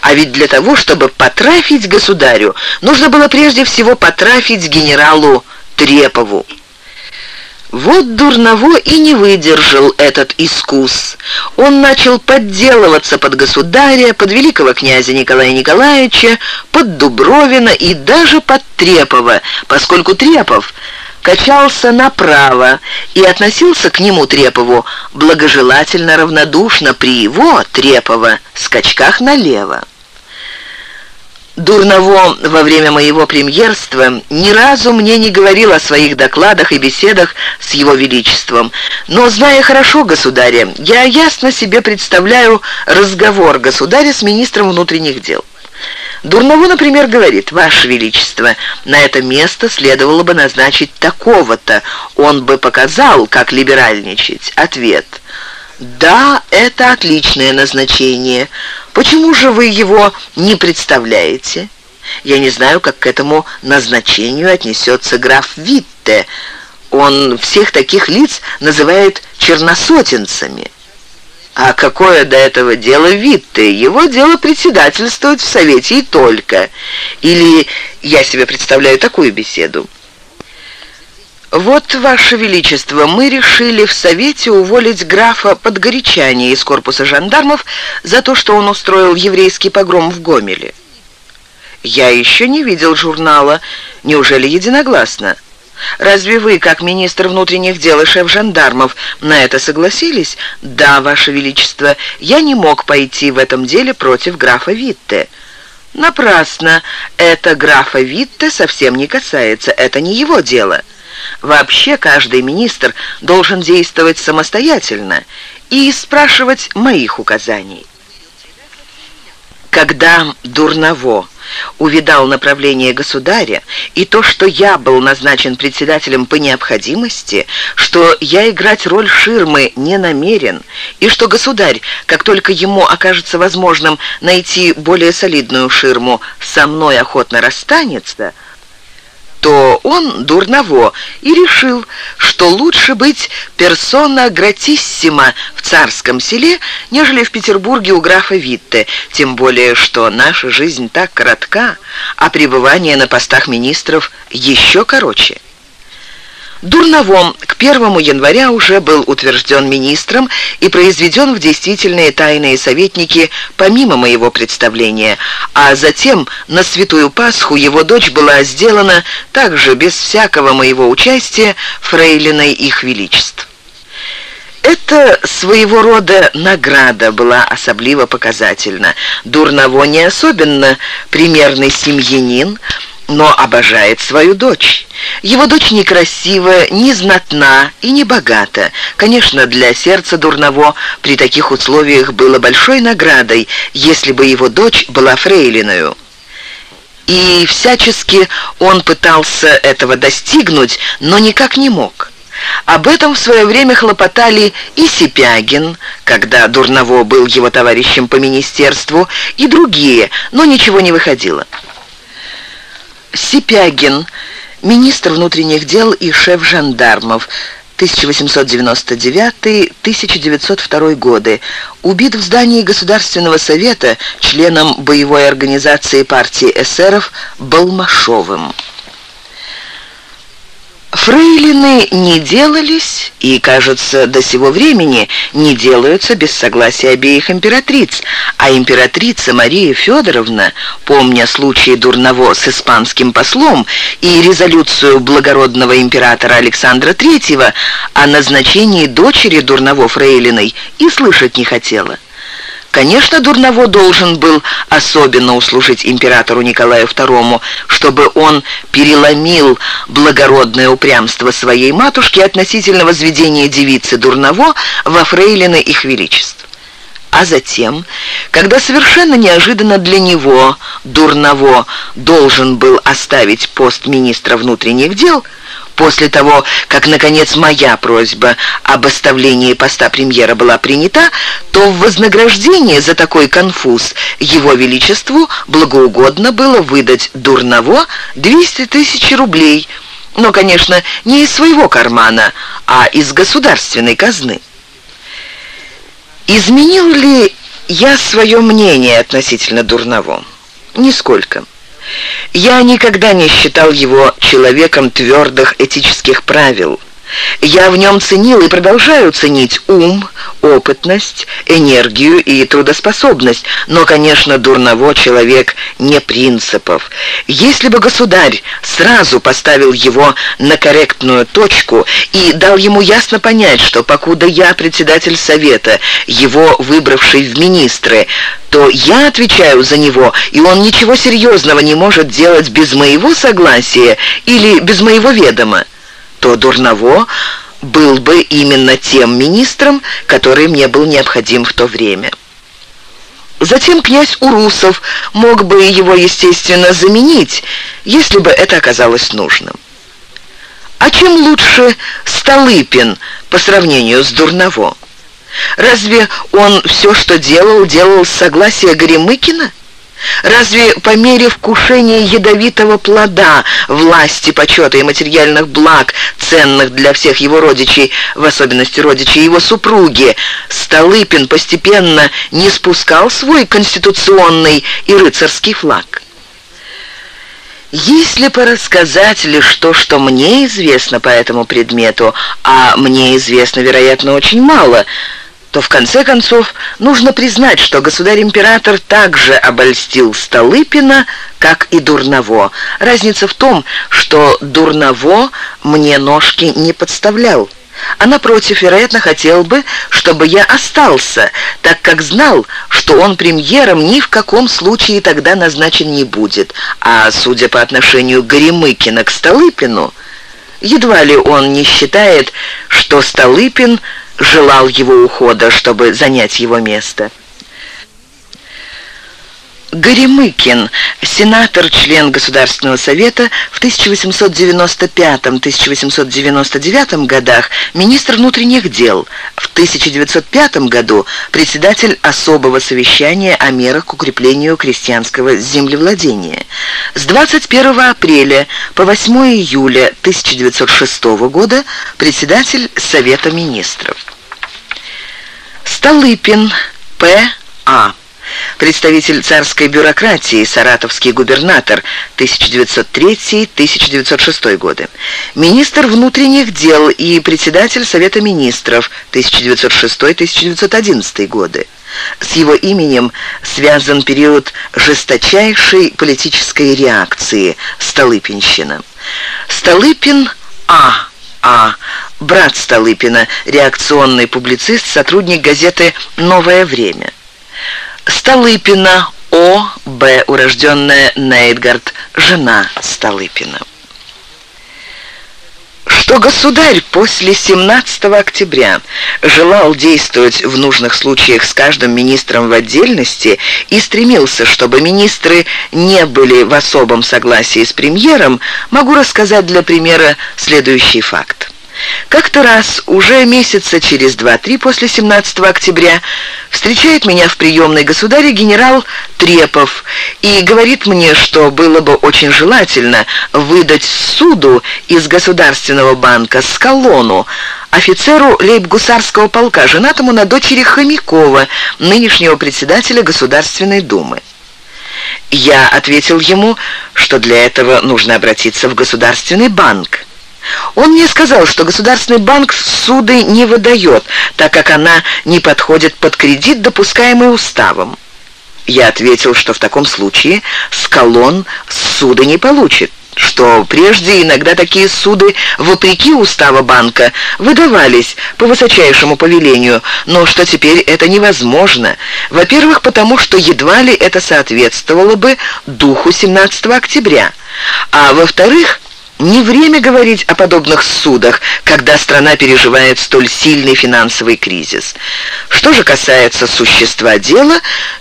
А ведь для того, чтобы потрафить государю, нужно было прежде всего потрафить генералу Трепову. Вот Дурново и не выдержал этот искус. Он начал подделываться под государя, под великого князя Николая Николаевича, под Дубровина и даже под Трепова, поскольку Трепов качался направо и относился к нему Трепову благожелательно равнодушно при его, Трепова, скачках налево. Дурново во время моего премьерства ни разу мне не говорил о своих докладах и беседах с его величеством. Но, зная хорошо государя, я ясно себе представляю разговор государя с министром внутренних дел. Дурново, например, говорит, «Ваше Величество, на это место следовало бы назначить такого-то. Он бы показал, как либеральничать». Ответ – «Да, это отличное назначение. Почему же вы его не представляете?» «Я не знаю, как к этому назначению отнесется граф Витте. Он всех таких лиц называет черносотенцами». А какое до этого дело Витте? Его дело председательствовать в Совете и только. Или я себе представляю такую беседу. «Вот, Ваше Величество, мы решили в Совете уволить графа Подгорячания из корпуса жандармов за то, что он устроил еврейский погром в Гомеле». «Я еще не видел журнала. Неужели единогласно?» «Разве вы, как министр внутренних дел и шеф жандармов, на это согласились?» «Да, Ваше Величество, я не мог пойти в этом деле против графа Витте». «Напрасно. Это графа Витте совсем не касается. Это не его дело». Вообще каждый министр должен действовать самостоятельно и спрашивать моих указаний. Когда Дурново увидал направление государя и то, что я был назначен председателем по необходимости, что я играть роль ширмы не намерен, и что государь, как только ему окажется возможным найти более солидную ширму, со мной охотно расстанется – то он дурново и решил, что лучше быть персона гратиссима в царском селе, нежели в Петербурге у графа Витте, тем более, что наша жизнь так коротка, а пребывание на постах министров еще короче. Дурновом к 1 января уже был утвержден министром и произведен в действительные тайные советники помимо моего представления, а затем на Святую Пасху его дочь была сделана также без всякого моего участия фрейлиной их величеств. Это своего рода награда была особливо показательна. Дурново не особенно примерный семьянин, но обожает свою дочь. Его дочь некрасивая, не знатна и не богата. Конечно, для сердца дурного при таких условиях было большой наградой, если бы его дочь была фрейлиною. И всячески он пытался этого достигнуть, но никак не мог. Об этом в свое время хлопотали и Сипягин, когда Дурново был его товарищем по министерству, и другие, но ничего не выходило. Сипягин, министр внутренних дел и шеф жандармов, 1899-1902 годы, убит в здании Государственного совета членом боевой организации партии эсеров Балмашовым. Фрейлины не делались и, кажется, до сего времени не делаются без согласия обеих императриц, а императрица Мария Федоровна, помня случай Дурново с испанским послом и резолюцию благородного императора Александра III о назначении дочери Дурново Фрейлиной, и слышать не хотела. Конечно, Дурново должен был особенно услужить императору Николаю II, чтобы он переломил благородное упрямство своей матушки относительно возведения девицы Дурново во фрейлины их величеств. А затем, когда совершенно неожиданно для него Дурново должен был оставить пост министра внутренних дел – После того, как, наконец, моя просьба об оставлении поста премьера была принята, то в вознаграждение за такой конфуз Его Величеству благоугодно было выдать Дурново 200 тысяч рублей, но, конечно, не из своего кармана, а из государственной казны. Изменил ли Я свое мнение относительно Дурново. Нисколько. Я никогда не считал его человеком твердых этических правил. Я в нем ценил и продолжаю ценить ум, опытность, энергию и трудоспособность, но, конечно, дурново человек не принципов. Если бы государь сразу поставил его на корректную точку и дал ему ясно понять, что покуда я председатель совета, его выбравший в министры, то я отвечаю за него, и он ничего серьезного не может делать без моего согласия или без моего ведома, то Дурново был бы именно тем министром, который мне был необходим в то время. Затем князь Урусов мог бы его, естественно, заменить, если бы это оказалось нужным. А чем лучше Столыпин по сравнению с Дурново? Разве он все, что делал, делал с согласия Горемыкина? Разве по мере вкушения ядовитого плода, власти, почета и материальных благ, ценных для всех его родичей, в особенности родичей его супруги, Столыпин постепенно не спускал свой конституционный и рыцарский флаг? Если порассказать лишь то, что мне известно по этому предмету, а мне известно, вероятно, очень мало – то в конце концов нужно признать, что государь-император также обольстил Столыпина, как и Дурново. Разница в том, что Дурново мне ножки не подставлял. А напротив, вероятно, хотел бы, чтобы я остался, так как знал, что он премьером ни в каком случае тогда назначен не будет. А судя по отношению Горемыкина к Столыпину, едва ли он не считает, что Столыпин – желал его ухода, чтобы занять его место. Горемыкин, сенатор, член Государственного совета в 1895-1899 годах, министр внутренних дел, в 1905 году председатель особого совещания о мерах к укреплению крестьянского землевладения. С 21 апреля по 8 июля 1906 года председатель Совета министров. Столыпин П.А. Представитель царской бюрократии, саратовский губернатор 1903-1906 годы. Министр внутренних дел и председатель Совета министров 1906-1911 годы. С его именем связан период жесточайшей политической реакции Столыпинщина. Столыпин А. А. Брат Столыпина, реакционный публицист, сотрудник газеты «Новое время». Столыпина О. Б. Урожденная Нейтгард, жена Столыпина что государь после 17 октября желал действовать в нужных случаях с каждым министром в отдельности и стремился, чтобы министры не были в особом согласии с премьером, могу рассказать для примера следующий факт. Как-то раз, уже месяца через два-три после 17 октября, встречает меня в приемной государя генерал Трепов и говорит мне, что было бы очень желательно выдать суду из Государственного банка Скалону, офицеру лейб-гусарского полка, женатому на дочери Хомякова, нынешнего председателя Государственной Думы. Я ответил ему, что для этого нужно обратиться в Государственный банк. Он мне сказал, что Государственный банк суды не выдает, так как она не подходит под кредит, допускаемый уставом. Я ответил, что в таком случае Скалон суды не получит что прежде иногда такие суды, вопреки устава банка, выдавались по высочайшему повелению, но что теперь это невозможно. Во-первых, потому что едва ли это соответствовало бы духу 17 октября, а во-вторых, не время говорить о подобных судах, когда страна переживает столь сильный финансовый кризис. Что же касается существа дела,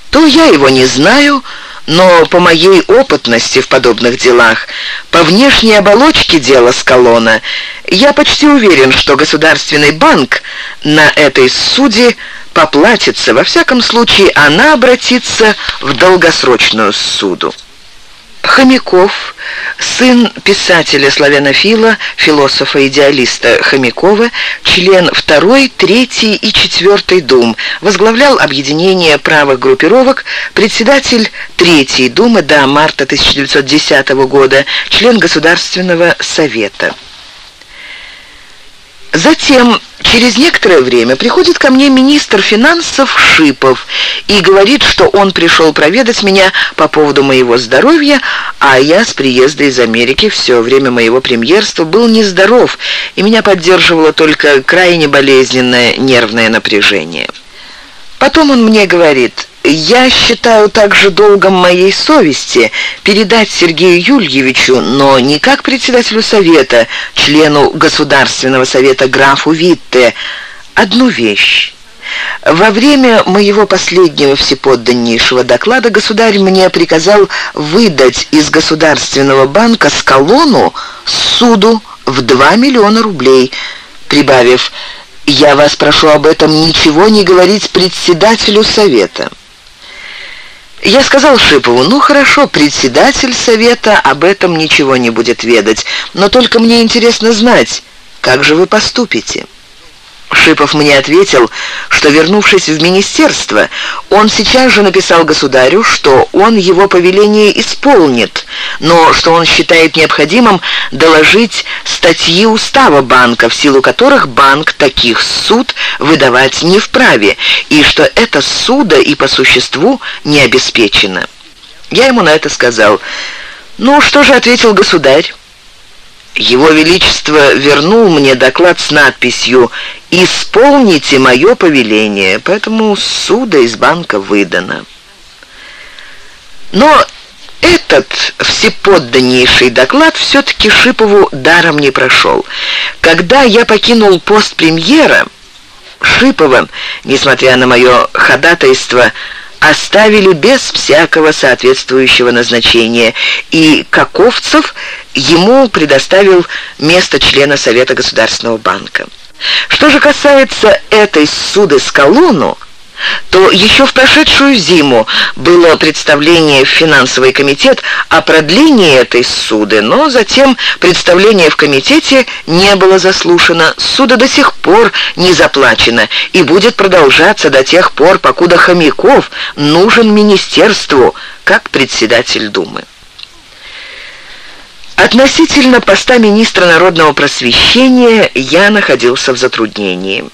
то я его не знаю, но по моей опытности в подобных делах, по внешней оболочке дела Скалона, я почти уверен, что Государственный банк на этой суде поплатится. Во всяком случае, она обратится в долгосрочную суду. Хомяков, сын писателя-славянофила, философа-идеалиста Хомякова, член 2, 3 и 4 дум, возглавлял объединение правых группировок, председатель 3 думы до марта 1910 года, член Государственного совета. Затем, через некоторое время, приходит ко мне министр финансов Шипов и говорит, что он пришел проведать меня по поводу моего здоровья, а я с приезда из Америки все время моего премьерства был нездоров, и меня поддерживало только крайне болезненное нервное напряжение. Потом он мне говорит, я считаю также долгом моей совести передать Сергею Юльевичу, но не как председателю совета, члену Государственного совета графу Витте, одну вещь. Во время моего последнего всеподданнейшего доклада государь мне приказал выдать из Государственного банка Скалону суду в 2 миллиона рублей, прибавив «Я вас прошу об этом ничего не говорить председателю совета». Я сказал Шипову, ну хорошо, председатель совета об этом ничего не будет ведать, но только мне интересно знать, как же вы поступите». Шипов мне ответил, что, вернувшись в министерство, он сейчас же написал государю, что он его повеление исполнит, но что он считает необходимым доложить статьи устава банка, в силу которых банк таких суд выдавать не вправе, и что это суда и по существу не обеспечено. Я ему на это сказал. «Ну, что же ответил государь?» Его Величество вернул мне доклад с надписью «Исполните мое повеление», поэтому суда из банка выдано. Но этот всеподданнейший доклад все-таки Шипову даром не прошел. Когда я покинул пост премьера, Шипова, несмотря на мое ходатайство, оставили без всякого соответствующего назначения, и Каковцев ему предоставил место члена Совета Государственного банка. Что же касается этой суды с колонну, то еще в прошедшую зиму было представление в финансовый комитет о продлении этой суды, но затем представление в комитете не было заслушано, суда до сих пор не заплачено и будет продолжаться до тех пор, покуда Хомяков нужен министерству как председатель Думы. Относительно поста министра народного просвещения я находился в затруднении.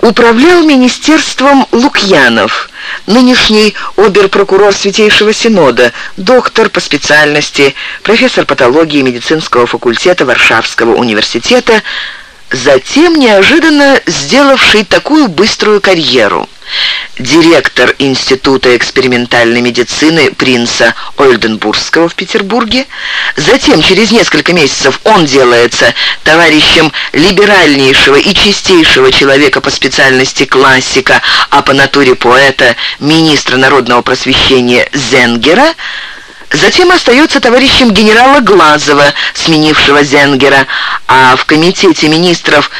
Управлял министерством Лукьянов, нынешний оберпрокурор Святейшего Синода, доктор по специальности, профессор патологии медицинского факультета Варшавского университета, затем неожиданно сделавший такую быструю карьеру. Директор Института экспериментальной медицины принца Ольденбургского в Петербурге. Затем, через несколько месяцев, он делается товарищем либеральнейшего и чистейшего человека по специальности классика, а по натуре поэта, министра народного просвещения Зенгера – Затем остается товарищем генерала Глазова, сменившего Зенгера, а в комитете министров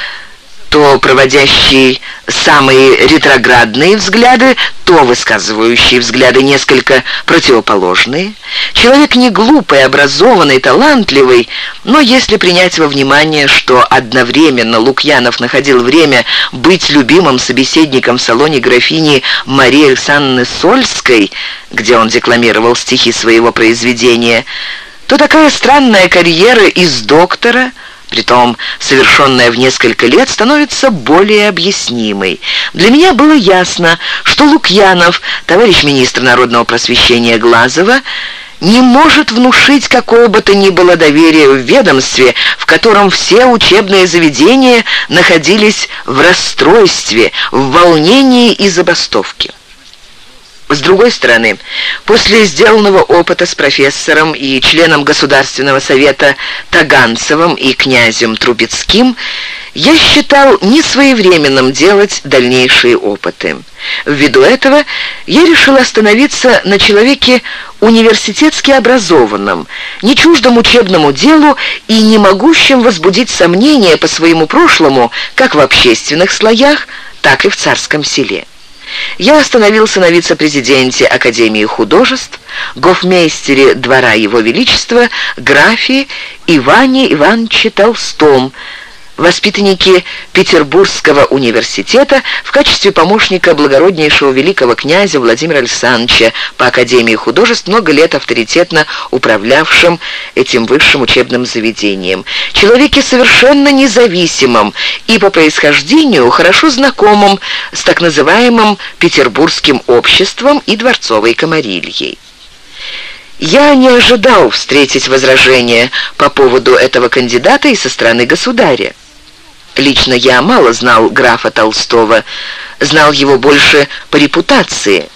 то проводящий самые ретроградные взгляды, то высказывающий взгляды несколько противоположные. Человек не глупый, образованный, талантливый, но если принять во внимание, что одновременно Лукьянов находил время быть любимым собеседником в салоне графини Марии Александровны Сольской, где он декламировал стихи своего произведения, то такая странная карьера из доктора – притом совершенная в несколько лет, становится более объяснимой. Для меня было ясно, что Лукьянов, товарищ министр народного просвещения Глазова, не может внушить какого бы то ни было доверия в ведомстве, в котором все учебные заведения находились в расстройстве, в волнении и забастовке. С другой стороны, после сделанного опыта с профессором и членом Государственного совета Таганцевым и князем Трубецким, я считал несвоевременным делать дальнейшие опыты. Ввиду этого я решил остановиться на человеке университетски образованном, не чуждом учебному делу и не могущем возбудить сомнения по своему прошлому как в общественных слоях, так и в царском селе. Я остановился на вице-президенте Академии художеств, гофмейстере двора Его Величества, графе Иване Ивановиче Толстом, воспитанники Петербургского университета в качестве помощника благороднейшего великого князя Владимира Александровича по Академии художеств, много лет авторитетно управлявшим этим высшим учебным заведением. Человеке совершенно независимым и по происхождению хорошо знакомым с так называемым Петербургским обществом и дворцовой комарильей. Я не ожидал встретить возражения по поводу этого кандидата и со стороны государя. Лично я мало знал графа Толстого, знал его больше по репутации.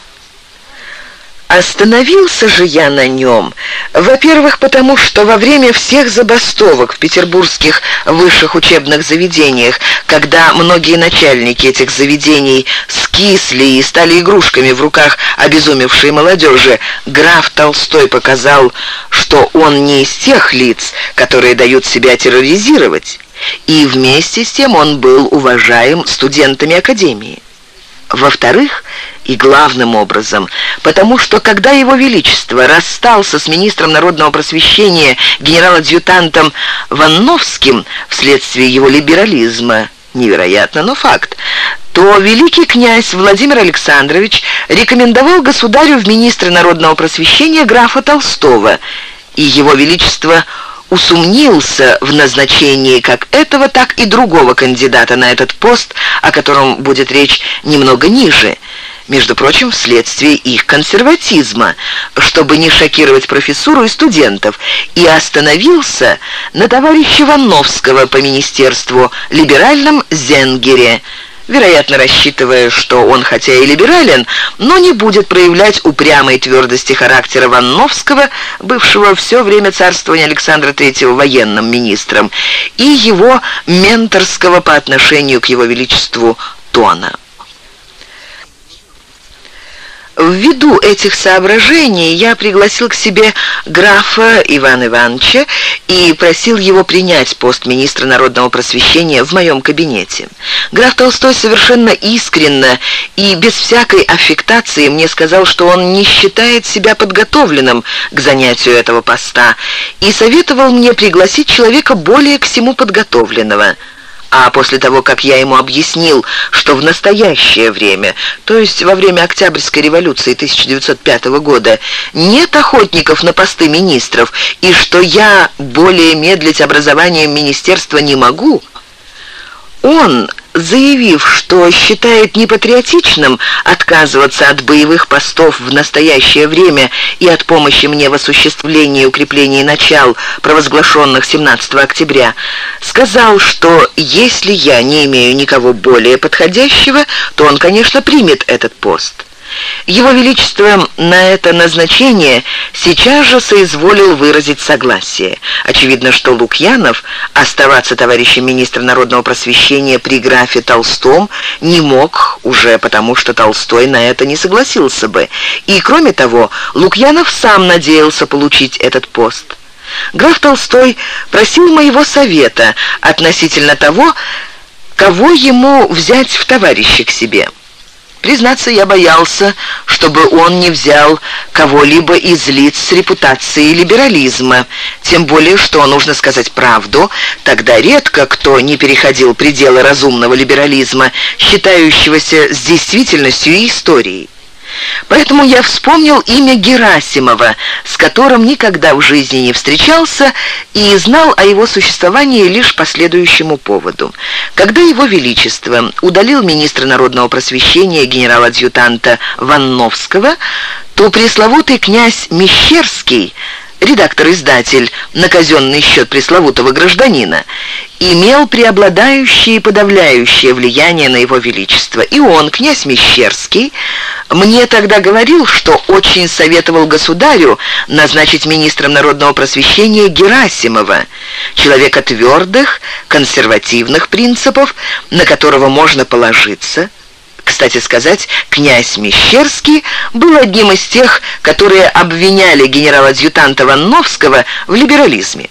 Остановился же я на нем, во-первых, потому что во время всех забастовок в петербургских высших учебных заведениях, когда многие начальники этих заведений скисли и стали игрушками в руках обезумевшей молодежи, граф Толстой показал, что он не из тех лиц, которые дают себя терроризировать и вместе с тем он был уважаем студентами Академии. Во-вторых, и главным образом, потому что когда Его Величество расстался с министром народного просвещения генерал-адъютантом Ванновским вследствие его либерализма, невероятно, но факт, то великий князь Владимир Александрович рекомендовал государю в министры народного просвещения графа Толстого, и Его Величество – усомнился в назначении как этого, так и другого кандидата на этот пост, о котором будет речь немного ниже, между прочим, вследствие их консерватизма, чтобы не шокировать профессуру и студентов, и остановился на товарища Ванновского по министерству, либеральном Зенгере, вероятно, рассчитывая, что он хотя и либерален, но не будет проявлять упрямой твердости характера Ванновского, бывшего все время царствования Александра III военным министром, и его менторского по отношению к его величеству тона. Ввиду этих соображений я пригласил к себе графа Ивана Ивановича и просил его принять пост министра народного просвещения в моем кабинете. Граф Толстой совершенно искренно и без всякой аффектации мне сказал, что он не считает себя подготовленным к занятию этого поста и советовал мне пригласить человека более к всему подготовленного – а после того, как я ему объяснил, что в настоящее время, то есть во время Октябрьской революции 1905 года, нет охотников на посты министров, и что я более медлить образованием министерства не могу, он заявив, что считает непатриотичным отказываться от боевых постов в настоящее время и от помощи мне в осуществлении и начал, провозглашенных 17 октября, сказал, что если я не имею никого более подходящего, то он, конечно, примет этот пост. Его Величество на это назначение сейчас же соизволил выразить согласие. Очевидно, что Лукьянов оставаться товарищем министра народного просвещения при графе Толстом не мог, уже потому что Толстой на это не согласился бы. И, кроме того, Лукьянов сам надеялся получить этот пост. Граф Толстой просил моего совета относительно того, кого ему взять в товарищи к себе. Признаться, я боялся, чтобы он не взял кого-либо из лиц с репутацией либерализма, тем более, что, нужно сказать правду, тогда редко кто не переходил пределы разумного либерализма, считающегося с действительностью и историей. Поэтому я вспомнил имя Герасимова, с которым никогда в жизни не встречался и знал о его существовании лишь по следующему поводу. Когда его величество удалил министра народного просвещения генерал-адъютанта Ванновского, то пресловутый князь Мещерский редактор-издатель на казенный счет пресловутого гражданина, имел преобладающее и подавляющее влияние на его величество. И он, князь Мещерский, мне тогда говорил, что очень советовал государю назначить министром народного просвещения Герасимова, человека твердых, консервативных принципов, на которого можно положиться – кстати сказать, князь Мещерский был одним из тех, которые обвиняли генерала-адъютанта Ванновского в либерализме.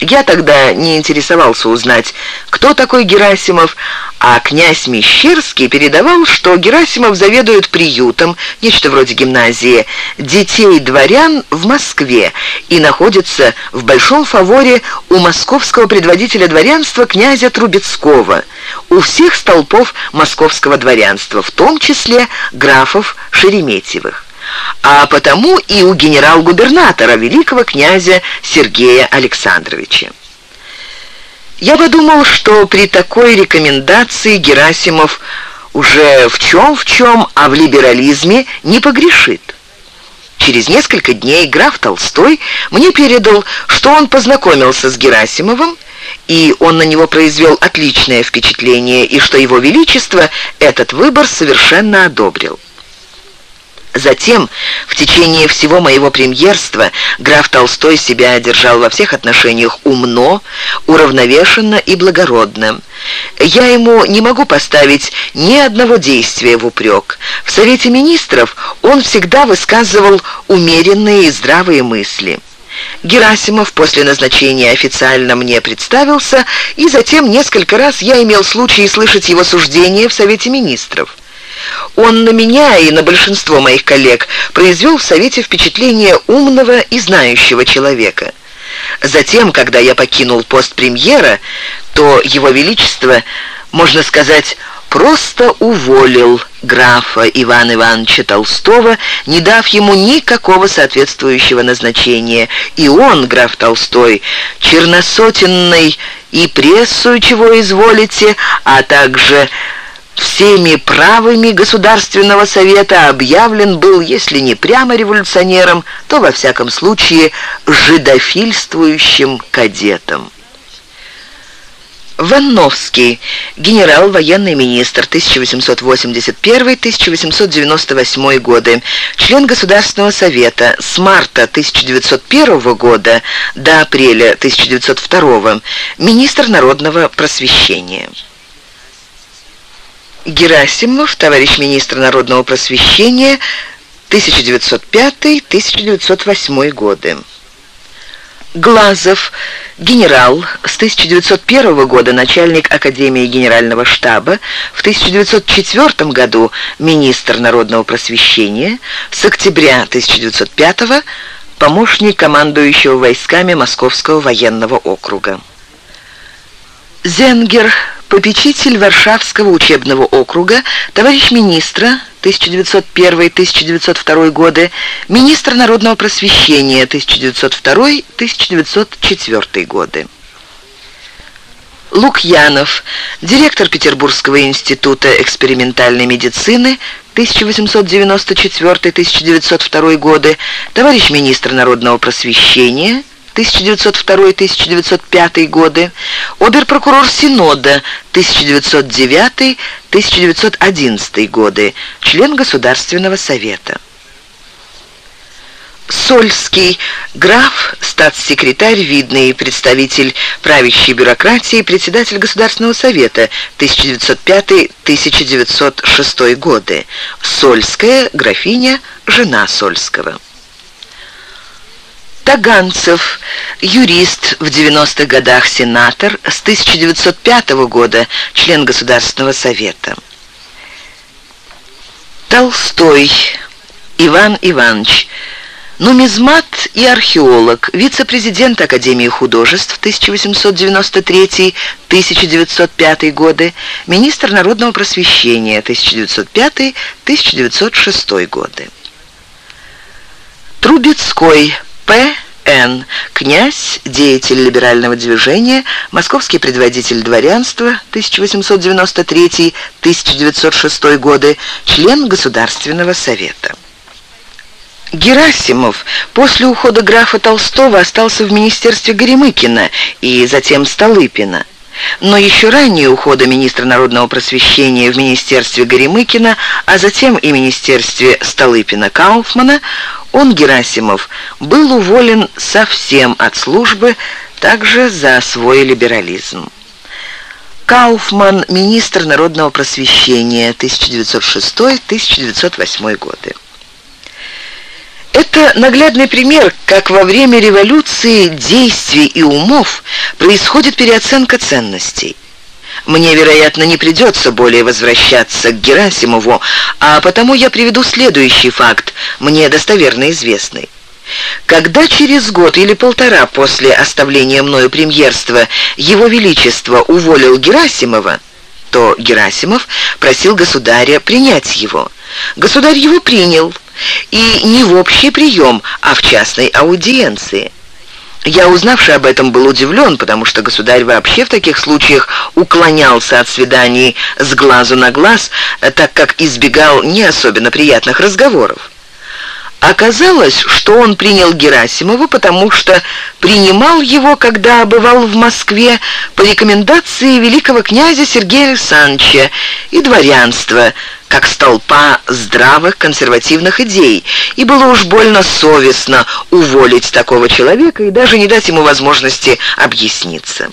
Я тогда не интересовался узнать, кто такой Герасимов, а князь Мещерский передавал, что Герасимов заведует приютом, нечто вроде гимназии, детей дворян в Москве и находится в большом фаворе у московского предводителя дворянства князя Трубецкого, у всех столпов московского дворянства, в том числе графов Шереметьевых а потому и у генерал-губернатора великого князя Сергея Александровича. Я подумал, что при такой рекомендации Герасимов уже в чем-в чем, а в либерализме не погрешит. Через несколько дней граф Толстой мне передал, что он познакомился с Герасимовым, и он на него произвел отличное впечатление, и что его величество этот выбор совершенно одобрил. Затем, в течение всего моего премьерства, граф Толстой себя одержал во всех отношениях умно, уравновешенно и благородно. Я ему не могу поставить ни одного действия в упрек. В Совете Министров он всегда высказывал умеренные и здравые мысли. Герасимов после назначения официально мне представился, и затем несколько раз я имел случай слышать его суждения в Совете Министров. Он на меня и на большинство моих коллег произвел в Совете впечатление умного и знающего человека. Затем, когда я покинул пост премьера, то Его Величество, можно сказать, просто уволил графа Ивана Ивановича Толстого, не дав ему никакого соответствующего назначения. И он, граф Толстой, черносотенный и прессу, чего изволите, а также всеми правыми Государственного Совета объявлен был, если не прямо революционером, то, во всяком случае, жидофильствующим кадетом. Ванновский, генерал, военный министр, 1881-1898 годы, член Государственного совета с марта 1901 года до апреля 1902, министр народного просвещения. Герасимов, товарищ министр народного просвещения, 1905-1908 годы. Глазов, генерал, с 1901 года начальник Академии Генерального штаба, в 1904 году министр народного просвещения, с октября 1905 помощник командующего войсками Московского военного округа. Зенгер, попечитель Варшавского учебного округа, товарищ министра 1901-1902 годы, министр народного просвещения 1902-1904 годы. Лукьянов, директор Петербургского института экспериментальной медицины 1894-1902 годы, товарищ министр народного просвещения 1902-1905 годы, оберпрокурор Синода 1909-1911 годы, член Государственного совета. Сольский, граф, статс-секретарь, видный представитель правящей бюрократии, председатель Государственного совета 1905-1906 годы. Сольская, графиня, жена Сольского. Таганцев, юрист, в 90-х годах сенатор, с 1905 года член Государственного совета. Толстой Иван Иванович, нумизмат и археолог, вице-президент Академии художеств 1893-1905 годы, министр народного просвещения 1905-1906 годы. Трубецкой П.Н. Князь, деятель либерального движения, московский предводитель дворянства 1893-1906 годы, член Государственного совета. Герасимов после ухода графа Толстого остался в министерстве Горемыкина и затем Столыпина. Но еще ранее ухода министра народного просвещения в министерстве Горемыкина, а затем и министерстве Столыпина-Кауфмана, он, Герасимов, был уволен совсем от службы, также за свой либерализм. Кауфман, министр народного просвещения, 1906-1908 годы. Это наглядный пример, как во время революции действий и умов происходит переоценка ценностей. Мне, вероятно, не придется более возвращаться к Герасимову, а потому я приведу следующий факт, мне достоверно известный. Когда через год или полтора после оставления мною премьерства Его Величество уволил Герасимова, то Герасимов просил государя принять его. Государь его принял, и не в общий прием, а в частной аудиенции. Я, узнавший об этом, был удивлен, потому что государь вообще в таких случаях уклонялся от свиданий с глазу на глаз, так как избегал не особенно приятных разговоров. Оказалось, что он принял Герасимова, потому что принимал его, когда бывал в Москве, по рекомендации великого князя Сергея Александровича и дворянства, как столпа здравых консервативных идей, и было уж больно совестно уволить такого человека и даже не дать ему возможности объясниться.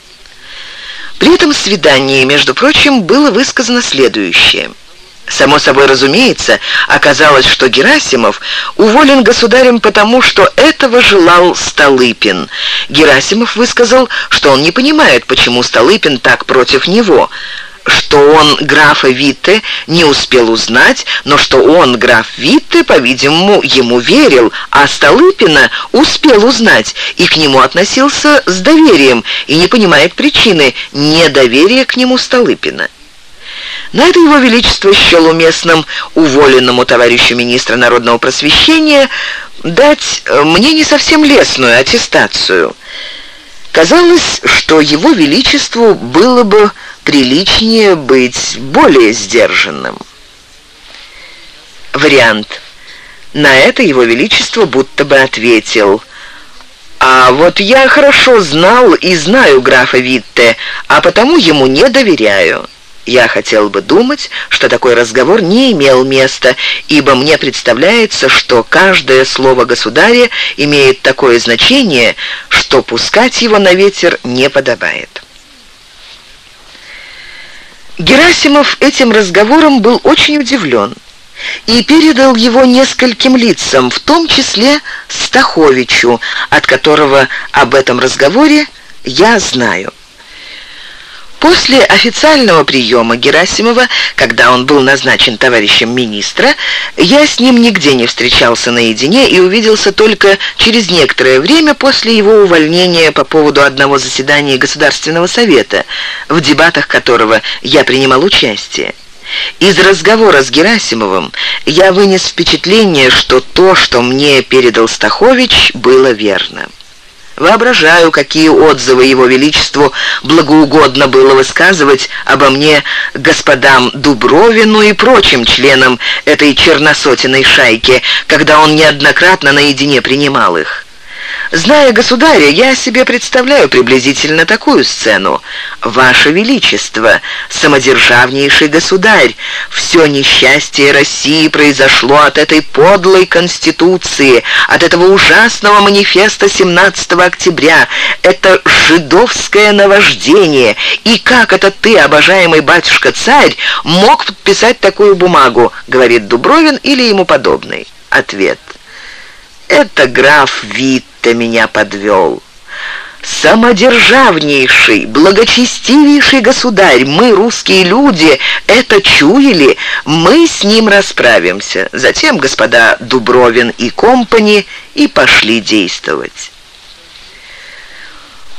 При этом свидании, между прочим, было высказано следующее – Само собой разумеется, оказалось, что Герасимов уволен государем потому, что этого желал Столыпин. Герасимов высказал, что он не понимает, почему Столыпин так против него, что он графа Витте не успел узнать, но что он, граф Витте, по-видимому, ему верил, а Столыпина успел узнать и к нему относился с доверием и не понимает причины недоверия к нему Столыпина. На это его величество счел уместным уволенному товарищу министра народного просвещения дать э, мне не совсем лестную аттестацию. Казалось, что его величеству было бы приличнее быть более сдержанным. Вариант. На это его величество будто бы ответил «А вот я хорошо знал и знаю графа Витте, а потому ему не доверяю». Я хотел бы думать, что такой разговор не имел места, ибо мне представляется, что каждое слово государя имеет такое значение, что пускать его на ветер не подобает. Герасимов этим разговором был очень удивлен и передал его нескольким лицам, в том числе Стаховичу, от которого об этом разговоре я знаю. После официального приема Герасимова, когда он был назначен товарищем министра, я с ним нигде не встречался наедине и увиделся только через некоторое время после его увольнения по поводу одного заседания Государственного совета, в дебатах которого я принимал участие. Из разговора с Герасимовым я вынес впечатление, что то, что мне передал Стахович, было верно. Воображаю, какие отзывы его величеству благоугодно было высказывать обо мне господам Дубровину и прочим членам этой черносотенной шайки, когда он неоднократно наедине принимал их. Зная государя, я себе представляю приблизительно такую сцену. «Ваше Величество, самодержавнейший государь, все несчастье России произошло от этой подлой Конституции, от этого ужасного манифеста 17 октября. Это жидовское наваждение. И как это ты, обожаемый батюшка-царь, мог подписать такую бумагу?» говорит Дубровин или ему подобный. Ответ. Это граф Витте меня подвел. Самодержавнейший, благочестивейший государь, мы, русские люди, это чуяли, мы с ним расправимся. Затем господа Дубровин и компани и пошли действовать.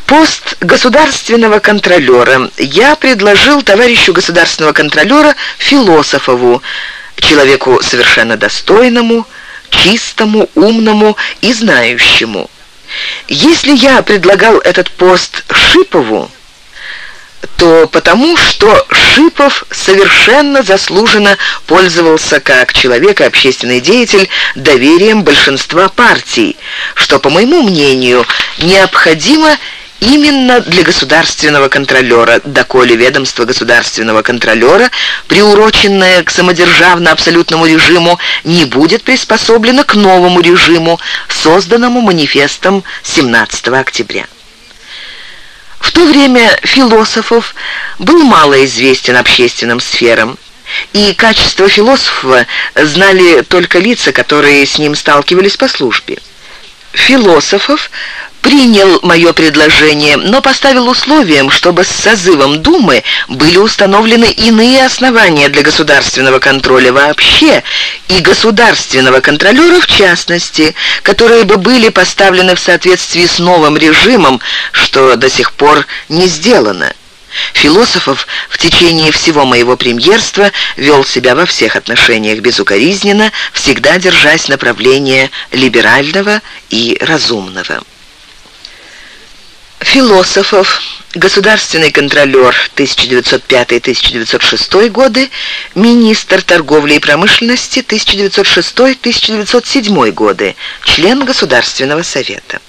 Пост государственного контролера я предложил товарищу государственного контролера Философову, человеку совершенно достойному, чистому, умному и знающему. Если я предлагал этот пост Шипову, то потому, что Шипов совершенно заслуженно пользовался как человек и общественный деятель доверием большинства партий, что, по моему мнению, необходимо именно для государственного контролера, доколе ведомство государственного контролера, приуроченное к самодержавно-абсолютному режиму, не будет приспособлено к новому режиму, созданному манифестом 17 октября. В то время философов был мало известен общественным сферам. и качество философа знали только лица, которые с ним сталкивались по службе. Философов принял мое предложение, но поставил условием, чтобы с созывом Думы были установлены иные основания для государственного контроля вообще и государственного контролера в частности, которые бы были поставлены в соответствии с новым режимом, что до сих пор не сделано. Философов в течение всего моего премьерства вел себя во всех отношениях безукоризненно, всегда держась направления либерального и разумного. Философов, государственный контролер 1905-1906 годы, министр торговли и промышленности 1906-1907 годы, член Государственного совета.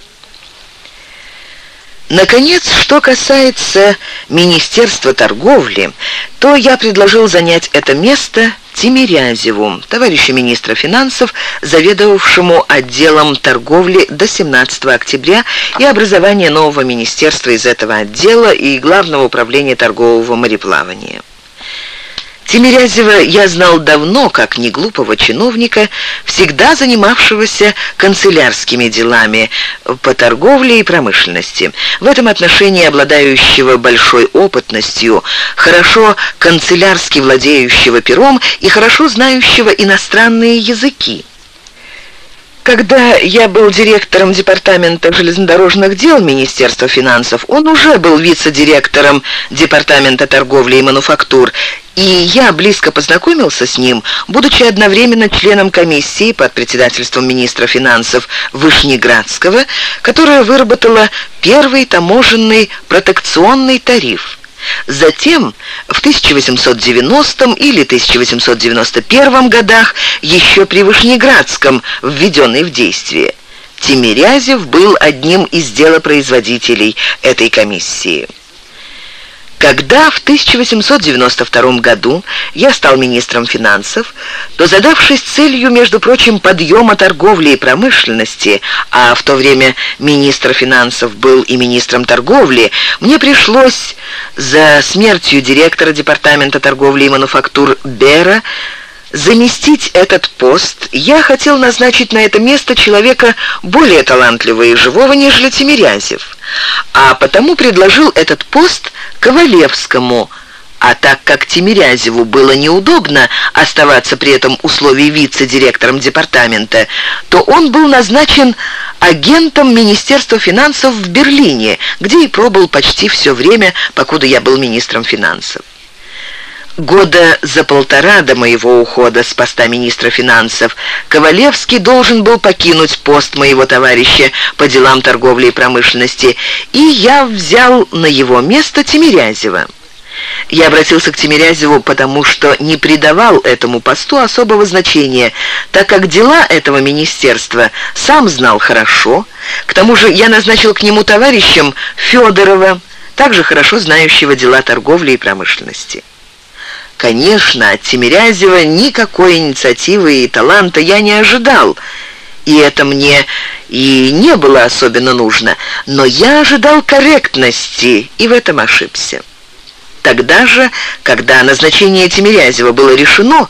Наконец, что касается Министерства торговли, то я предложил занять это место Тимирязеву, товарищу министра финансов, заведовавшему отделом торговли до 17 октября и образования нового министерства из этого отдела и Главного управления торгового мореплавания. Тимирязева я знал давно, как неглупого чиновника, всегда занимавшегося канцелярскими делами по торговле и промышленности. В этом отношении обладающего большой опытностью, хорошо канцелярски владеющего пером и хорошо знающего иностранные языки. Когда я был директором департамента железнодорожных дел Министерства финансов, он уже был вице-директором департамента торговли и мануфактур, и я близко познакомился с ним, будучи одновременно членом комиссии под председательством министра финансов Вышнеградского, которая выработала первый таможенный протекционный тариф. Затем, в 1890 или 1891 годах, еще при Вышнеградском, введенный в действие, Тимирязев был одним из делопроизводителей этой комиссии. Когда в 1892 году я стал министром финансов, то, задавшись целью, между прочим, подъема торговли и промышленности, а в то время министр финансов был и министром торговли, мне пришлось за смертью директора департамента торговли и мануфактур Бера заместить этот пост, я хотел назначить на это место человека более талантливого и живого, нежели Тимирязев, а потому предложил этот пост Ковалевскому, а так как Тимирязеву было неудобно оставаться при этом условии вице-директором департамента, то он был назначен агентом Министерства финансов в Берлине, где и пробыл почти все время, покуда я был министром финансов. Года за полтора до моего ухода с поста министра финансов Ковалевский должен был покинуть пост моего товарища по делам торговли и промышленности, и я взял на его место Тимирязева. Я обратился к Тимирязеву, потому что не придавал этому посту особого значения, так как дела этого министерства сам знал хорошо. К тому же я назначил к нему товарищем Федорова, также хорошо знающего дела торговли и промышленности. Конечно, от Тимирязева никакой инициативы и таланта я не ожидал, и это мне и не было особенно нужно, но я ожидал корректности и в этом ошибся. Тогда же, когда назначение Тимирязева было решено,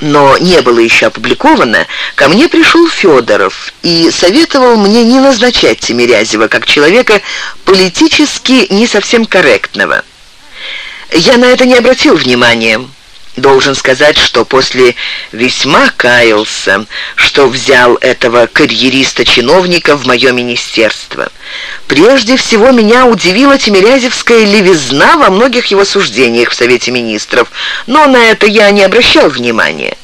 но не было еще опубликовано, ко мне пришел Федоров и советовал мне не назначать Тимирязева как человека политически не совсем корректного. Я на это не обратил внимания. Должен сказать, что после весьма каялся, что взял этого карьериста-чиновника в мое министерство. Прежде всего меня удивила тимирязевская левизна во многих его суждениях в Совете Министров, но на это я не обращал внимания.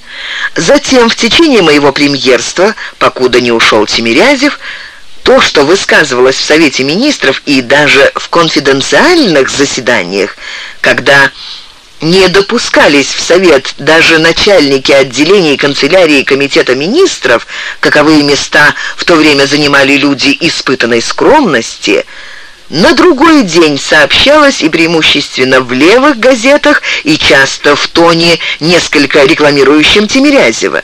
Затем, в течение моего премьерства, покуда не ушел Тимирязев, то, что высказывалось в Совете Министров и даже в конфиденциальных заседаниях, когда не допускались в Совет даже начальники отделений канцелярии Комитета Министров, каковые места в то время занимали люди испытанной скромности, на другой день сообщалось и преимущественно в левых газетах, и часто в тоне, несколько рекламирующем Тимирязева.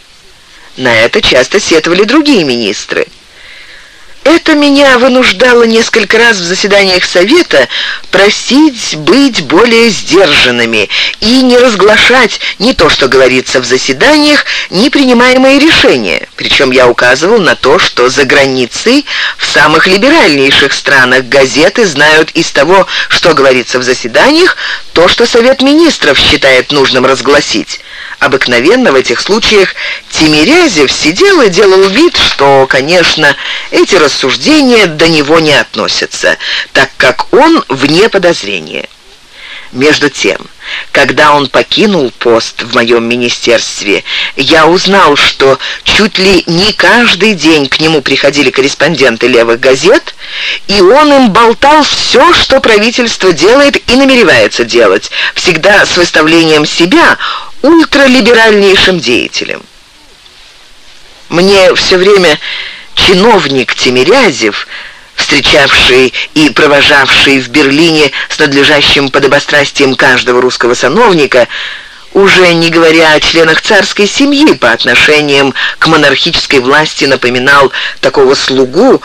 На это часто сетовали другие министры. Это меня вынуждало несколько раз в заседаниях Совета просить быть более сдержанными и не разглашать ни то, что говорится в заседаниях, ни принимаемые решения. Причем я указывал на то, что за границей в самых либеральнейших странах газеты знают из того, что говорится в заседаниях, то, что Совет Министров считает нужным разгласить. Обыкновенно в этих случаях Тимирязев сидел и делал вид, что, конечно, эти рассуждения до него не относятся, так как он вне подозрения. Между тем, когда он покинул пост в моем министерстве, я узнал, что чуть ли не каждый день к нему приходили корреспонденты левых газет, и он им болтал все, что правительство делает и намеревается делать, всегда с выставлением себя ультралиберальнейшим деятелем. Мне все время чиновник Тимирязев, встречавший и провожавший в Берлине с надлежащим подобострастием каждого русского сановника, уже не говоря о членах царской семьи по отношениям к монархической власти напоминал такого слугу,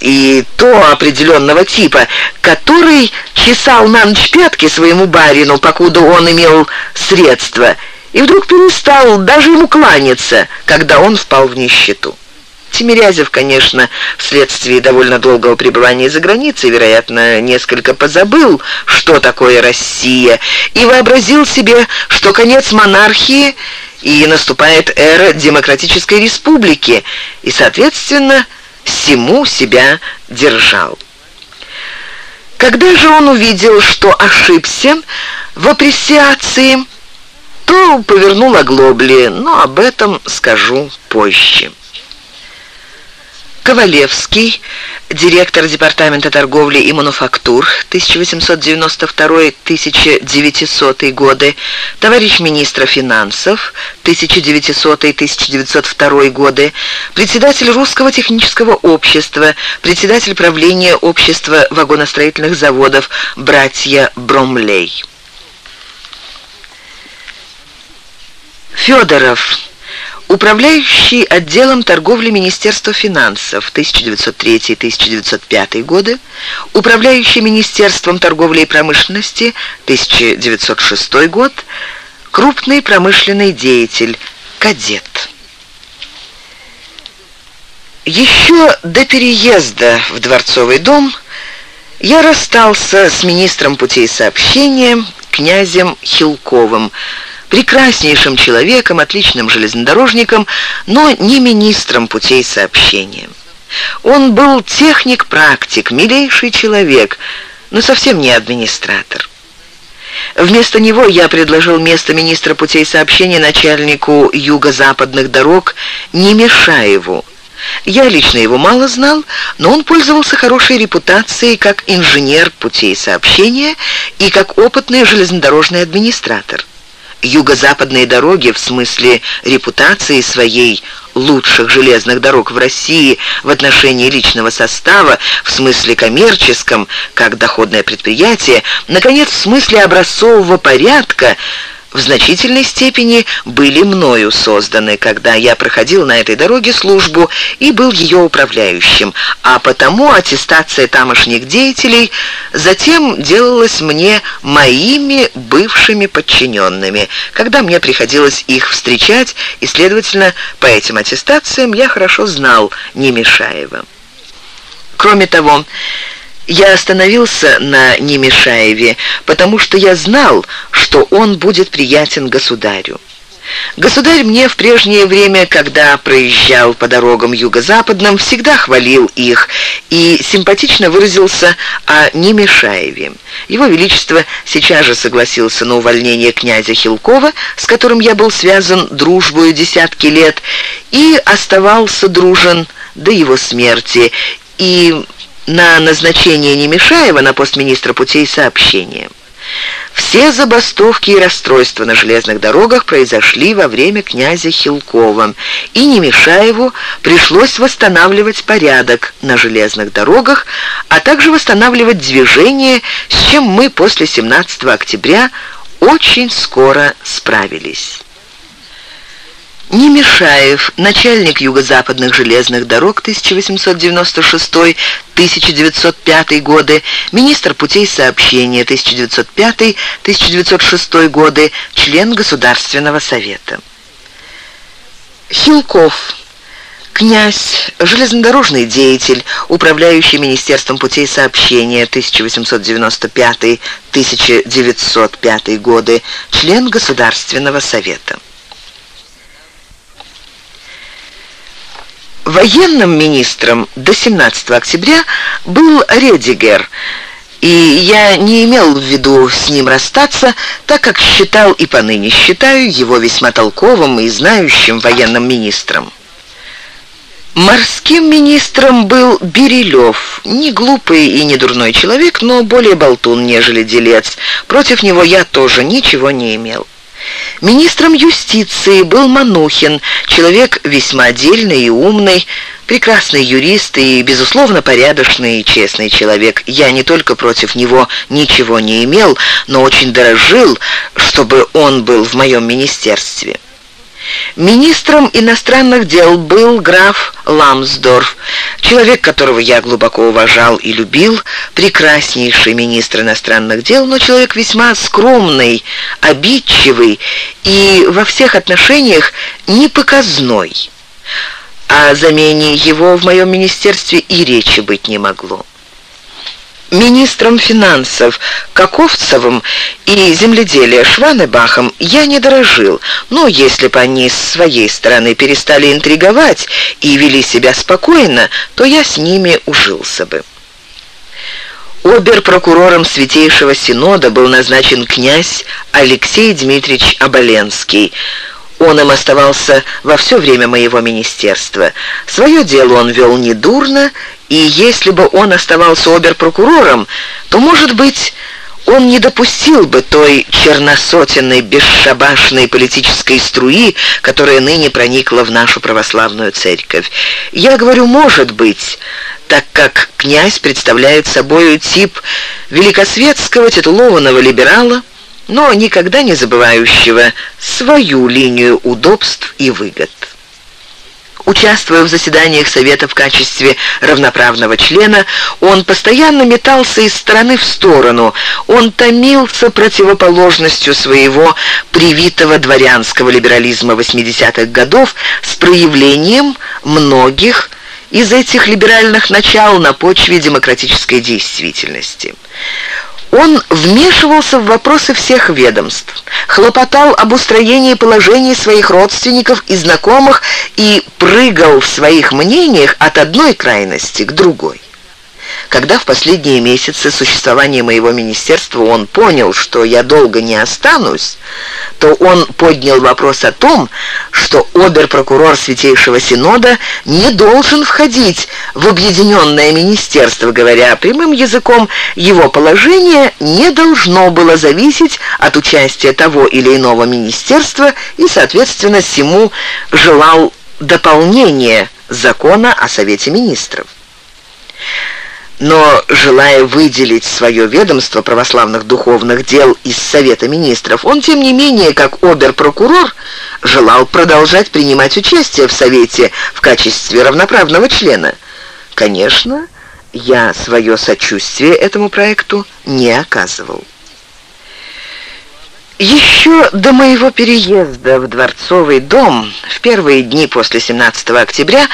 и то определенного типа, который чесал на ночь пятки своему барину, покуда он имел средства, и вдруг перестал даже ему кланяться, когда он впал в нищету. Тимирязев, конечно, вследствие довольно долгого пребывания за границей, вероятно, несколько позабыл, что такое Россия, и вообразил себе, что конец монархии и наступает эра демократической республики, и, соответственно, всему себя держал. Когда же он увидел, что ошибся в апрессиации, то повернул оглобли, но об этом скажу позже. Ковалевский, директор Департамента торговли и мануфактур 1892-1900 годы, товарищ министра финансов 1900-1902 годы, председатель Русского технического общества, председатель правления общества вагоностроительных заводов братья Бромлей. Федоров управляющий отделом торговли Министерства финансов 1903-1905 годы, управляющий Министерством торговли и промышленности 1906 год, крупный промышленный деятель, кадет. Еще до переезда в Дворцовый дом я расстался с министром путей сообщения, князем Хилковым, прекраснейшим человеком, отличным железнодорожником, но не министром путей сообщения. Он был техник-практик, милейший человек, но совсем не администратор. Вместо него я предложил место министра путей сообщения начальнику юго-западных дорог Немешаеву. Я лично его мало знал, но он пользовался хорошей репутацией как инженер путей сообщения и как опытный железнодорожный администратор юго-западные дороги в смысле репутации своей лучших железных дорог в России в отношении личного состава, в смысле коммерческом, как доходное предприятие, наконец, в смысле образцового порядка, в значительной степени были мною созданы, когда я проходил на этой дороге службу и был ее управляющим, а потому аттестация тамошних деятелей затем делалась мне моими бывшими подчиненными, когда мне приходилось их встречать, и, следовательно, по этим аттестациям я хорошо знал Немешаева. Кроме того, я остановился на Немешаеве, потому что я знал, что он будет приятен государю. Государь мне в прежнее время, когда проезжал по дорогам юго-западным, всегда хвалил их и симпатично выразился о Немешаеве. Его Величество сейчас же согласился на увольнение князя Хилкова, с которым я был связан дружбою десятки лет, и оставался дружен до его смерти, и на назначение Немешаева на пост министра путей сообщения. Все забастовки и расстройства на железных дорогах произошли во время князя Хилкова, и Немешаеву пришлось восстанавливать порядок на железных дорогах, а также восстанавливать движение, с чем мы после 17 октября очень скоро справились. Немешаев, начальник юго-западных железных дорог 1896-1905 годы, министр путей сообщения 1905-1906 годы, член Государственного совета. Хилков, князь, железнодорожный деятель, управляющий Министерством путей сообщения 1895-1905 годы, член Государственного совета. Военным министром до 17 октября был Редигер, и я не имел в виду с ним расстаться, так как считал и поныне считаю его весьма толковым и знающим военным министром. Морским министром был Берилев, не глупый и не дурной человек, но более болтун, нежели делец. Против него я тоже ничего не имел. Министром юстиции был Манухин, человек весьма отдельный и умный, прекрасный юрист и, безусловно, порядочный и честный человек. Я не только против него ничего не имел, но очень дорожил, чтобы он был в моем министерстве. Министром иностранных дел был граф Ламсдорф, человек, которого я глубоко уважал и любил, прекраснейший министр иностранных дел, но человек весьма скромный, обидчивый и во всех отношениях непоказной. О замене его в моем министерстве и речи быть не могло министром финансов Каковцевым и земледелия Шванебахом я не дорожил, но если бы они с своей стороны перестали интриговать и вели себя спокойно, то я с ними ужился бы. Обер-прокурором Святейшего Синода был назначен князь Алексей Дмитриевич Оболенский. Он им оставался во все время моего министерства. Свое дело он вел недурно и если бы он оставался обер-прокурором, то, может быть, он не допустил бы той черносотенной, бесшабашной политической струи, которая ныне проникла в нашу православную церковь. Я говорю «может быть», так как князь представляет собой тип великосветского титулованного либерала, но никогда не забывающего свою линию удобств и выгод. Участвуя в заседаниях Совета в качестве равноправного члена, он постоянно метался из стороны в сторону. Он томился противоположностью своего привитого дворянского либерализма 80-х годов с проявлением многих из этих либеральных начал на почве демократической действительности. Он вмешивался в вопросы всех ведомств, хлопотал об устроении положений своих родственников и знакомых и прыгал в своих мнениях от одной крайности к другой. Когда в последние месяцы существования моего министерства он понял, что я долго не останусь, то он поднял вопрос о том, что обер-прокурор Святейшего Синода не должен входить в объединенное министерство, говоря прямым языком, его положение не должно было зависеть от участия того или иного министерства и, соответственно, всему желал дополнения закона о Совете Министров но, желая выделить свое ведомство православных духовных дел из Совета Министров, он, тем не менее, как обер-прокурор, желал продолжать принимать участие в Совете в качестве равноправного члена. Конечно, я свое сочувствие этому проекту не оказывал. Еще до моего переезда в Дворцовый дом в первые дни после 17 октября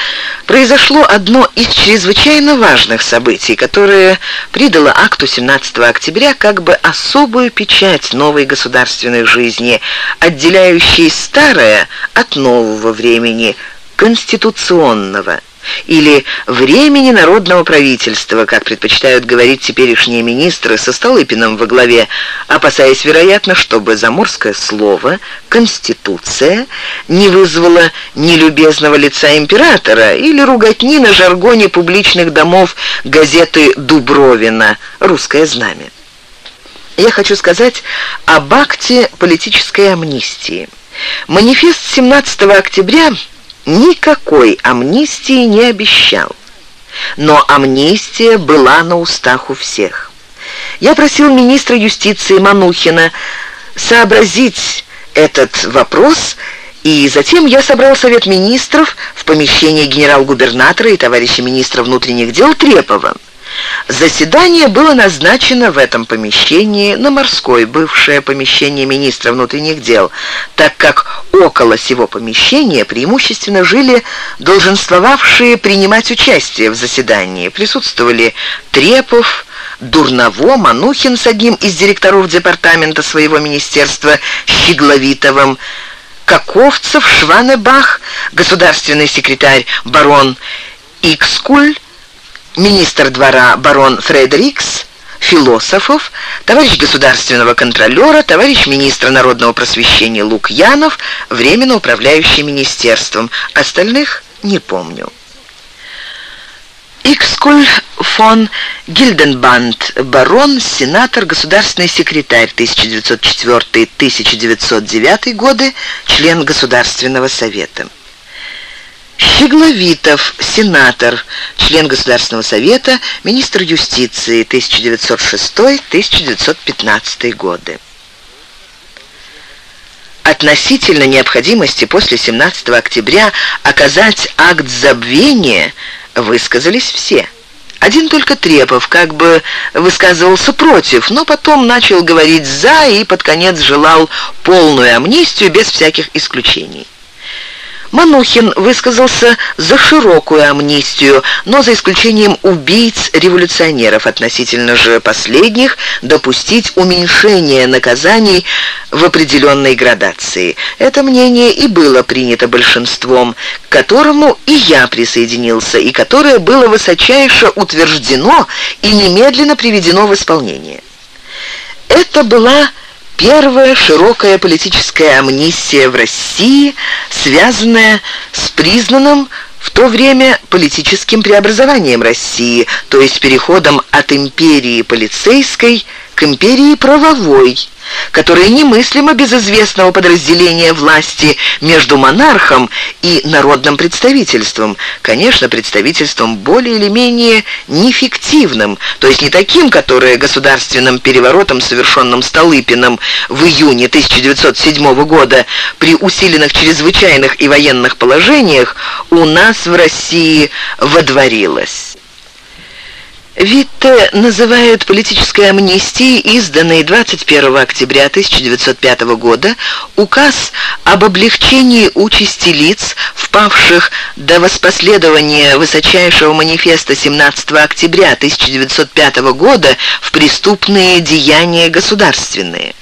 произошло одно из чрезвычайно важных событий, которое придало акту 17 октября как бы особую печать новой государственной жизни, отделяющей старое от нового времени, конституционного или времени народного правительства, как предпочитают говорить теперешние министры со Столыпиным во главе, опасаясь, вероятно, чтобы заморское слово «конституция» не вызвало нелюбезного лица императора или руготни на жаргоне публичных домов газеты «Дубровина» «Русское знамя». Я хочу сказать об акте политической амнистии. Манифест 17 октября – никакой амнистии не обещал. Но амнистия была на устах у всех. Я просил министра юстиции Манухина сообразить этот вопрос И затем я собрал Совет Министров в помещении генерал-губернатора и товарища министра внутренних дел Трепова. Заседание было назначено в этом помещении на морской, бывшее помещение министра внутренних дел, так как около сего помещения преимущественно жили долженствовавшие принимать участие в заседании. Присутствовали Трепов, Дурново, Манухин с одним из директоров департамента своего министерства Щегловитовым, Каковцев, Шванебах, государственный секретарь барон Икскуль, министр двора барон Фредерикс, философов, товарищ государственного контролера, товарищ министра народного просвещения Лукьянов, временно управляющий министерством. Остальных не помню. Икскуль фон Гильденбанд, барон, сенатор, государственный секретарь 1904-1909 годы, член Государственного совета. Щегловитов, сенатор, член Государственного совета, министр юстиции 1906-1915 годы. Относительно необходимости после 17 октября оказать акт забвения высказались все. Один только Трепов как бы высказывался против, но потом начал говорить «за» и под конец желал полную амнистию без всяких исключений. Манухин высказался за широкую амнистию, но за исключением убийц-революционеров, относительно же последних допустить уменьшение наказаний в определенной градации. Это мнение и было принято большинством, к которому и я присоединился, и которое было высочайше утверждено и немедленно приведено в исполнение. Это была Первая широкая политическая амнистия в России, связанная с признанным в то время политическим преобразованием России, то есть переходом от империи полицейской к империи правовой, которая немыслима без известного подразделения власти между монархом и народным представительством, конечно, представительством более или менее нефиктивным, то есть не таким, которое государственным переворотом, совершенным Столыпиным в июне 1907 года при усиленных чрезвычайных и военных положениях у нас в России водворилось. Витте называет политической амнистией изданный 21 октября 1905 года указ об облегчении участи лиц, впавших до воспоследования высочайшего манифеста 17 октября 1905 года в преступные деяния государственные.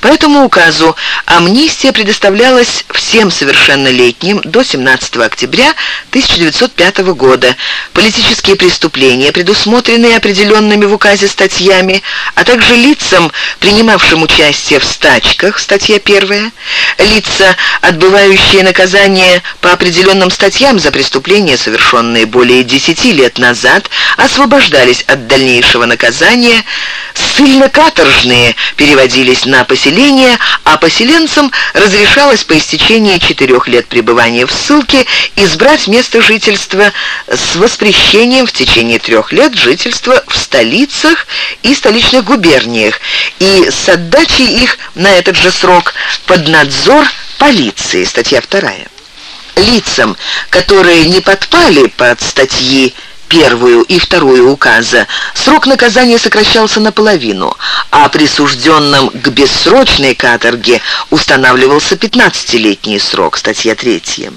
По этому указу амнистия предоставлялась всем совершеннолетним до 17 октября 1905 года. Политические преступления, предусмотренные определенными в указе статьями, а также лицам, принимавшим участие в стачках, статья 1, лица, отбывающие наказание по определенным статьям за преступления, совершенные более 10 лет назад, освобождались от дальнейшего наказания, ссыльно-каторжные переводились на поселение, а поселенцам разрешалось по истечении четырех лет пребывания в ссылке избрать место жительства с воспрещением в течение трех лет жительства в столицах и столичных губерниях и с отдачей их на этот же срок под надзор полиции, статья 2. Лицам, которые не подпали под статьи первую и вторую указа, срок наказания сокращался наполовину, а присужденным к бессрочной каторге устанавливался 15-летний срок, статья 3.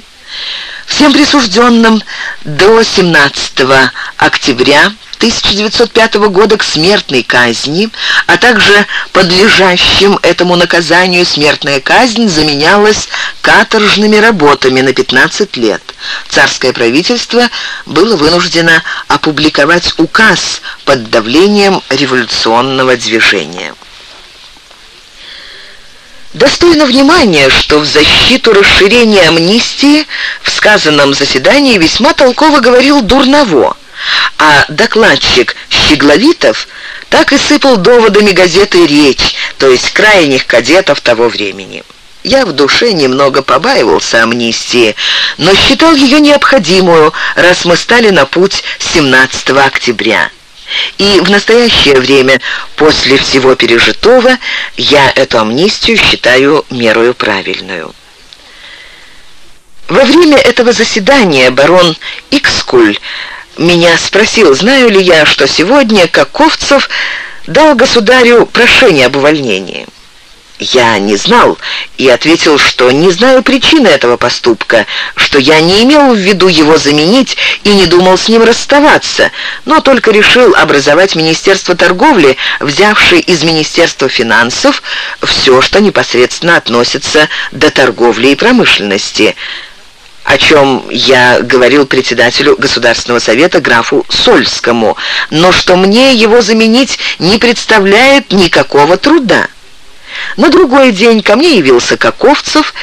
Всем присужденным до 17 октября 1905 года к смертной казни, а также подлежащим этому наказанию смертная казнь заменялась каторжными работами на 15 лет. Царское правительство было вынуждено опубликовать указ под давлением революционного движения. Достойно внимания, что в защиту расширения амнистии в сказанном заседании весьма толково говорил Дурново, а докладчик Щегловитов так и сыпал доводами газеты «Речь», то есть крайних кадетов того времени. Я в душе немного побаивался амнистии, но считал ее необходимую, раз мы стали на путь 17 октября. И в настоящее время, после всего пережитого, я эту амнистию считаю мерою правильную. Во время этого заседания барон Икскуль меня спросил, знаю ли я, что сегодня Каковцев дал государю прошение об увольнении. Я не знал и ответил, что не знаю причины этого поступка, что я не имел в виду его заменить и не думал с ним расставаться, но только решил образовать Министерство торговли, взявшее из Министерства финансов все, что непосредственно относится до торговли и промышленности, о чем я говорил председателю Государственного совета графу Сольскому, но что мне его заменить не представляет никакого труда. На другой день ко мне явился Каковцев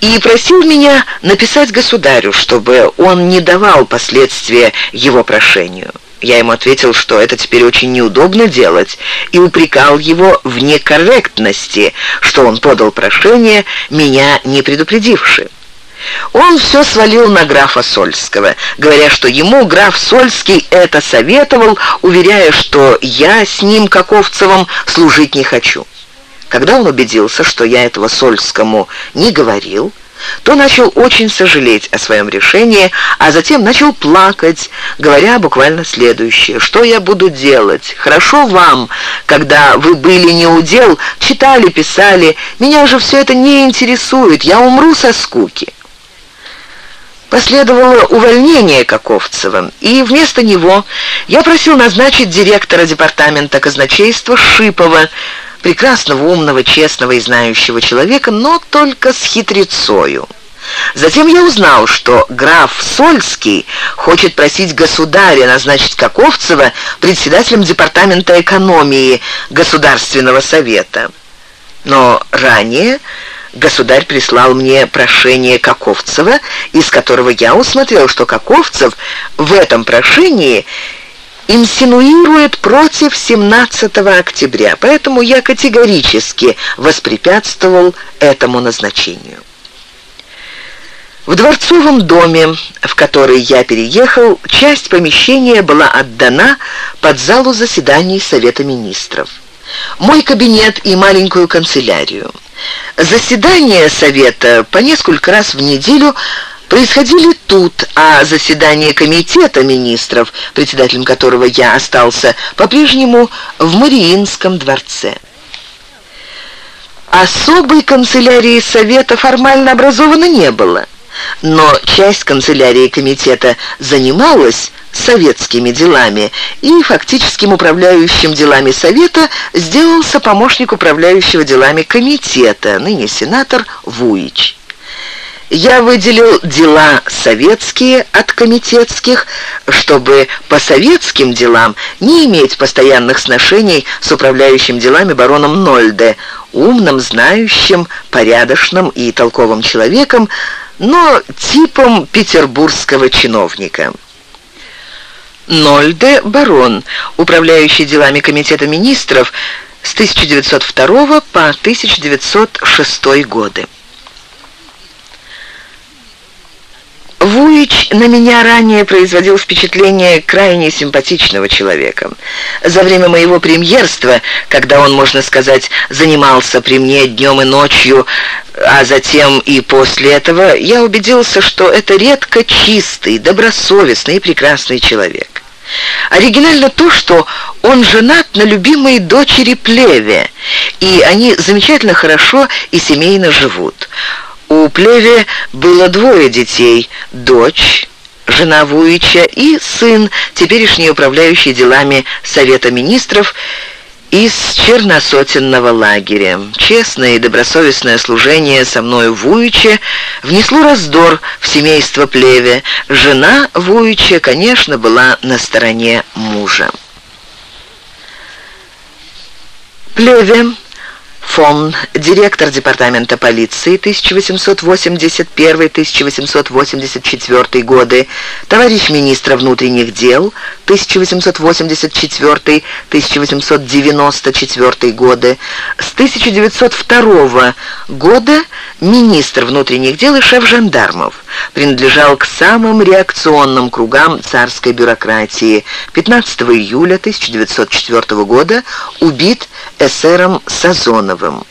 и просил меня написать государю, чтобы он не давал последствия его прошению. Я ему ответил, что это теперь очень неудобно делать, и упрекал его в некорректности, что он подал прошение, меня не предупредивши. Он все свалил на графа Сольского, говоря, что ему граф Сольский это советовал, уверяя, что я с ним, Каковцевым, служить не хочу. Когда он убедился, что я этого Сольскому не говорил, то начал очень сожалеть о своем решении, а затем начал плакать, говоря буквально следующее. «Что я буду делать? Хорошо вам, когда вы были не у дел, читали, писали. Меня же все это не интересует, я умру со скуки». Последовало увольнение Каковцева, и вместо него я просил назначить директора департамента казначейства Шипова, прекрасного, умного, честного и знающего человека, но только с хитрецою. Затем я узнал, что граф Сольский хочет просить государя назначить Каковцева председателем департамента экономии Государственного совета. Но ранее государь прислал мне прошение Каковцева, из которого я усмотрел, что Каковцев в этом прошении инсинуирует против 17 октября, поэтому я категорически воспрепятствовал этому назначению. В дворцовом доме, в который я переехал, часть помещения была отдана под залу заседаний Совета министров. Мой кабинет и маленькую канцелярию. Заседания Совета по несколько раз в неделю происходили тут, а заседание комитета министров, председателем которого я остался, по-прежнему в Мариинском дворце. Особой канцелярии Совета формально образовано не было, но часть канцелярии комитета занималась советскими делами, и фактическим управляющим делами Совета сделался помощник управляющего делами комитета, ныне сенатор Вуич. Я выделил дела советские от комитетских, чтобы по советским делам не иметь постоянных сношений с управляющим делами бароном Нольде, умным, знающим, порядочным и толковым человеком, но типом петербургского чиновника. Нольде – барон, управляющий делами Комитета министров с 1902 по 1906 годы. Вуич на меня ранее производил впечатление крайне симпатичного человека. За время моего премьерства, когда он, можно сказать, занимался при мне днем и ночью, а затем и после этого, я убедился, что это редко чистый, добросовестный и прекрасный человек. Оригинально то, что он женат на любимой дочери Плеве, и они замечательно хорошо и семейно живут. У Плеве было двое детей – дочь, жена Вуича и сын, теперешний управляющий делами Совета Министров из черносотенного лагеря. Честное и добросовестное служение со мною Вуича внесло раздор в семейство Плеве. Жена Вуича, конечно, была на стороне мужа. Плеве Фон, директор департамента полиции 1881-1884 годы, товарищ министра внутренних дел 1884-1894 годы, с 1902 года министр внутренних дел и шеф жандармов, принадлежал к самым реакционным кругам царской бюрократии. 15 июля 1904 года убит эсером Сазоновым.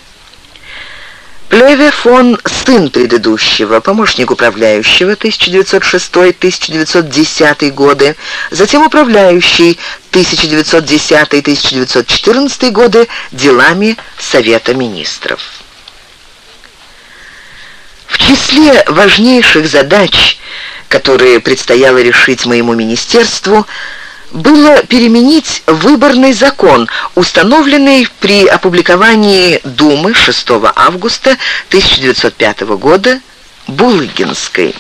Плеве фон, сын предыдущего, помощник управляющего 1906-1910 годы, затем управляющий 1910-1914 годы делами Совета министров. В числе важнейших задач, которые предстояло решить моему министерству, было переменить выборный закон, установленный при опубликовании Думы 6 августа 1905 года Булыгинской.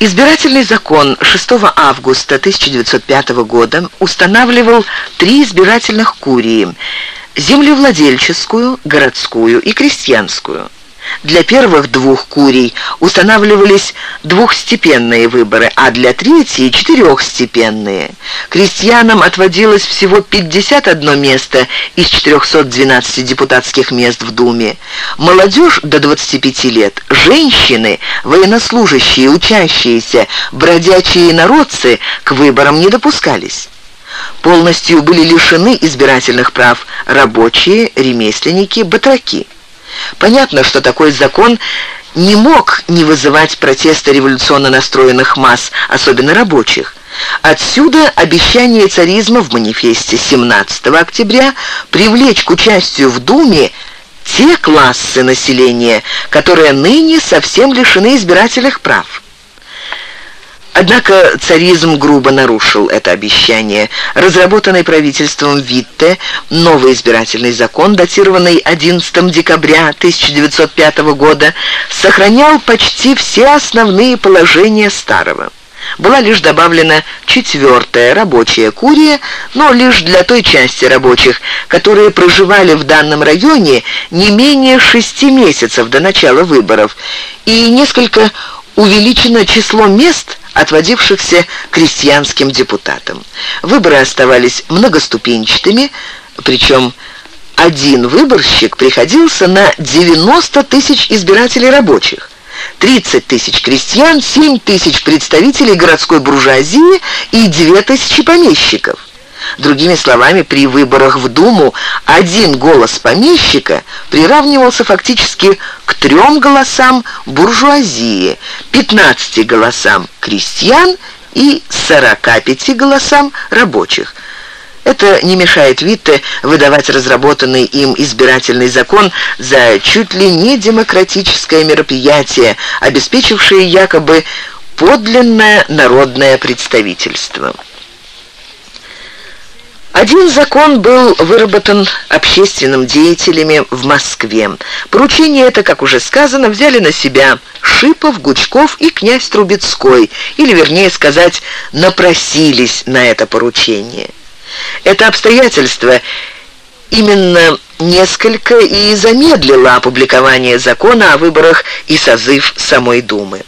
Избирательный закон 6 августа 1905 года устанавливал три избирательных курии – землевладельческую, городскую и крестьянскую – для первых двух курий устанавливались двухстепенные выборы, а для третьей – четырехстепенные. Крестьянам отводилось всего 51 место из 412 депутатских мест в Думе. Молодежь до 25 лет, женщины, военнослужащие, учащиеся, бродячие народцы к выборам не допускались. Полностью были лишены избирательных прав рабочие, ремесленники, батраки. Понятно, что такой закон не мог не вызывать протеста революционно настроенных масс, особенно рабочих. Отсюда обещание царизма в манифесте 17 октября привлечь к участию в Думе те классы населения, которые ныне совсем лишены избирательных прав. Однако царизм грубо нарушил это обещание. Разработанный правительством Витте новый избирательный закон, датированный 11 декабря 1905 года, сохранял почти все основные положения старого. Была лишь добавлена четвертая рабочая курия, но лишь для той части рабочих, которые проживали в данном районе не менее шести месяцев до начала выборов, и несколько увеличено число мест, отводившихся крестьянским депутатам. Выборы оставались многоступенчатыми, причем один выборщик приходился на 90 тысяч избирателей рабочих. 30 тысяч крестьян, 7 тысяч представителей городской буржуазии и 2 тысячи помещиков. Другими словами, при выборах в Думу один голос помещика приравнивался фактически к трем голосам буржуазии, 15 голосам крестьян и 45 голосам рабочих. Это не мешает Витте выдавать разработанный им избирательный закон за чуть ли не демократическое мероприятие, обеспечившее якобы подлинное народное представительство. Один закон был выработан общественным деятелями в Москве. Поручение это, как уже сказано, взяли на себя Шипов, Гучков и князь Трубецкой, или, вернее сказать, напросились на это поручение. Это обстоятельство именно несколько и замедлило опубликование закона о выборах и созыв самой Думы.